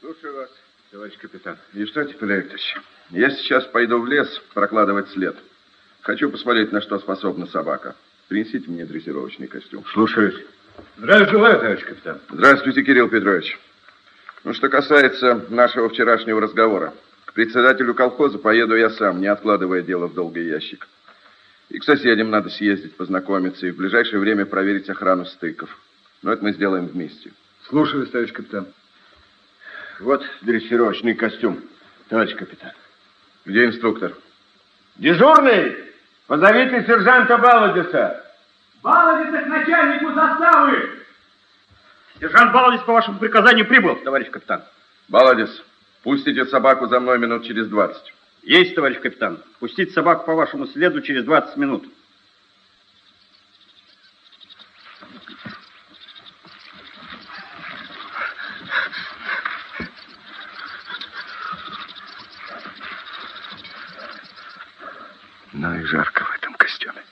Слушаю вас, товарищ капитан. И что теперь? Я сейчас пойду в лес прокладывать след. Хочу посмотреть, на что способна собака. Принесите мне дрессировочный костюм. Слушаюсь. Здравия желаю, товарищ капитан. Здравствуйте, Кирилл Петрович. Ну, что касается нашего вчерашнего разговора. К председателю колхоза поеду я сам, не откладывая дело в долгий ящик. И к соседям надо съездить, познакомиться и в ближайшее время проверить охрану стыков. Но это мы сделаем вместе. Слушаюсь, товарищ капитан. Вот дрессировочный костюм, товарищ капитан. Где инструктор? Дежурный! Позовите сержанта Баладиса. Баладиса к начальнику заставы! Сержант Баладис по вашему приказанию прибыл, товарищ капитан. Баладис, пустите собаку за мной минут через двадцать. Есть, товарищ капитан. Пустить собаку по вашему следу через 20 минут. Ну и жарко в этом костюме.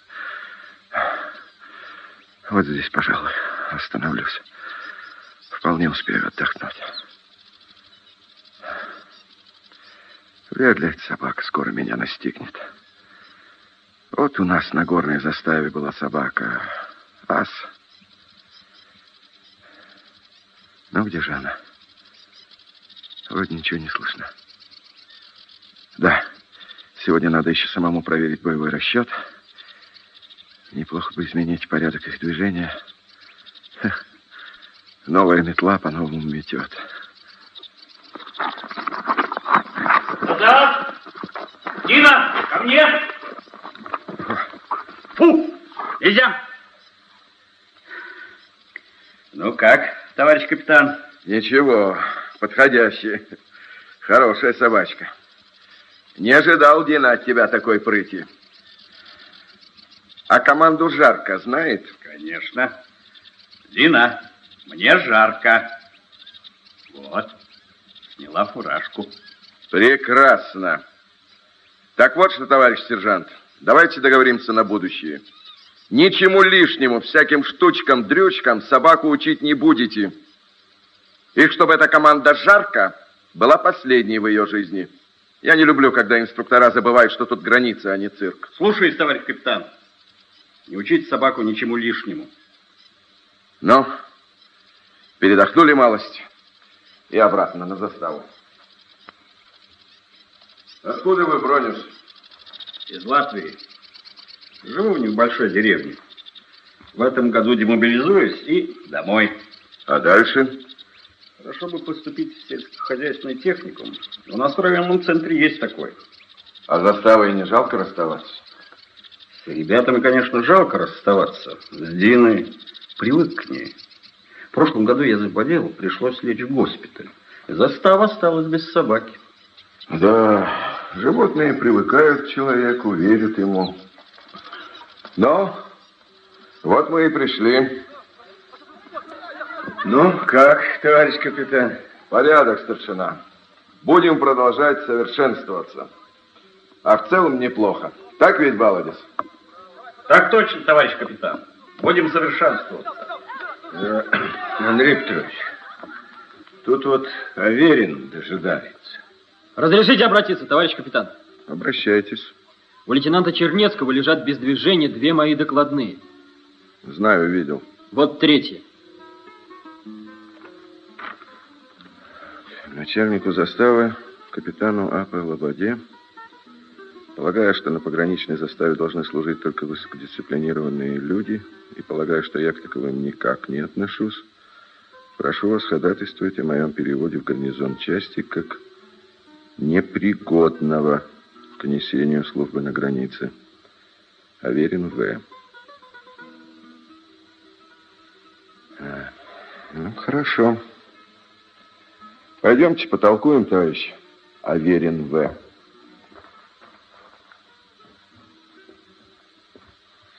Вот здесь, пожалуй, остановлюсь. Вполне успею отдохнуть. Вряд ли эта собака скоро меня настигнет. Вот у нас на горной заставе была собака. Ас. Ну, где же она? Вроде ничего не слышно. Сегодня надо еще самому проверить боевой расчет. Неплохо бы изменить порядок их движения. Новая метла по-новому метет. Назад! Дина, ко мне! Фу! Нельзя! Ну как, товарищ капитан? Ничего, подходящая. Хорошая собачка. Не ожидал, Дина, от тебя такой прыти. А команду жарко знает? Конечно. Дина, мне жарко. Вот, сняла фуражку. Прекрасно. Так вот что, товарищ сержант, давайте договоримся на будущее. Ничему лишнему, всяким штучкам, дрючкам собаку учить не будете. И чтобы эта команда «Жарко» была последней в ее жизни. Я не люблю, когда инструктора забывают, что тут граница, а не цирк. Слушаюсь, товарищ капитан. Не учить собаку ничему лишнему. Ну, передохнули малость и обратно на заставу. Откуда вы, Бронюс? Из Латвии. Живу в небольшой деревне. В этом году демобилизуюсь и домой. А дальше? Хорошо бы поступить в сельскохозяйственный техникум. У нас в районном центре есть такой. А заставой не жалко расставаться? С ребятами, конечно, жалко расставаться. С Диной привык к ней. В прошлом году я заболел, пришлось лечь в госпиталь. Застава осталась без собаки. Да, животные привыкают к человеку, верят ему. Но вот мы и пришли. Ну, как, товарищ капитан? Порядок, старшина. Будем продолжать совершенствоваться. А в целом неплохо. Так ведь, Баладис? Так точно, товарищ капитан. Будем совершенствоваться. Э, Андрей Петрович, тут вот Аверин дожидается. Разрешите обратиться, товарищ капитан? Обращайтесь. У лейтенанта Чернецкого лежат без движения две мои докладные. Знаю, видел. Вот третья. Начальнику заставы, капитану А.П. Лободе, полагая, что на пограничной заставе должны служить только высокодисциплинированные люди, и полагая, что я к таковым никак не отношусь, прошу вас ходатайствовать о моем переводе в гарнизон части как непригодного к несению службы на границе. Аверин В. А, ну, хорошо. Пойдемте потолкуем, товарищ Аверин В.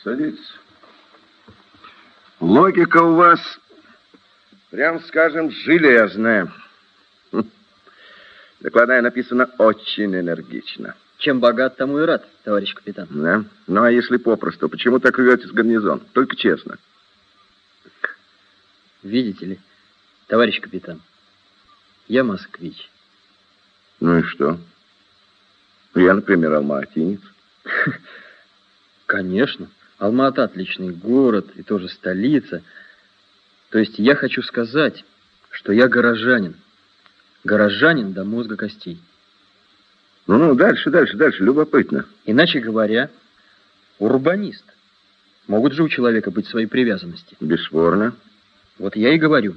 Садитесь. Логика у вас, прям скажем, железная. Докладная написана очень энергично. Чем богат, тому и рад, товарищ капитан. Да? Ну, а если попросту, почему так рветесь в гарнизон? Только честно. Видите ли, товарищ капитан, Я москвич. Ну и что? Я, например, алматинец. Конечно. Алма-Ата отличный город и тоже столица. То есть я хочу сказать, что я горожанин. Горожанин до мозга костей. Ну-ну, дальше, дальше, дальше, любопытно. Иначе говоря, урбанист. Могут же у человека быть свои привязанности. Бесспорно. Вот я и говорю,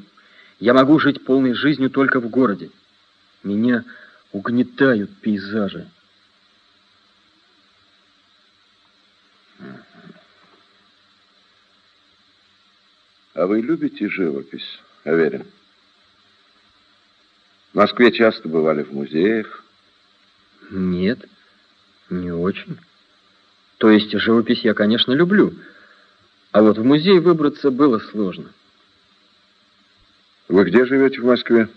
я могу жить полной жизнью только в городе. Меня угнетают пейзажи. А вы любите живопись, Аверин? В Москве часто бывали в музеях. Нет, не очень. То есть живопись я, конечно, люблю, а вот в музей выбраться было сложно. Вы где живете в Москве?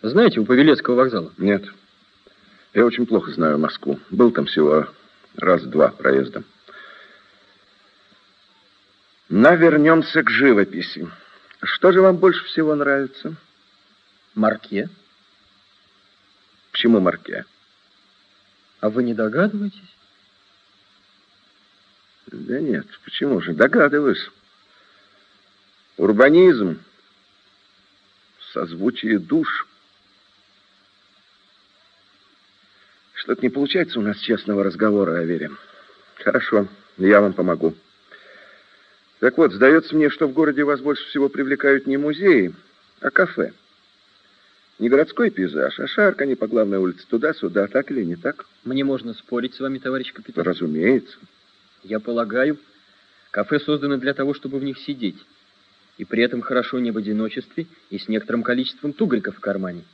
Знаете, у Павелецкого вокзала? Нет. Я очень плохо знаю Москву. Был там всего раз-два проездом. Но вернемся к живописи. Что же вам больше всего нравится? Марке. Почему Марке? А вы не догадываетесь? Да нет, почему же? Догадываюсь. Урбанизм, созвучие душ. Что-то не получается у нас честного разговора, Авере. Хорошо, я вам помогу. Так вот, сдается мне, что в городе вас больше всего привлекают не музеи, а кафе. Не городской пейзаж, а шарканье по главной улице туда-сюда, так или не так? Мне можно спорить с вами, товарищ капитан? Разумеется. Я полагаю, кафе создано для того, чтобы в них сидеть. И при этом хорошо не в одиночестве и с некоторым количеством тугриков в кармане.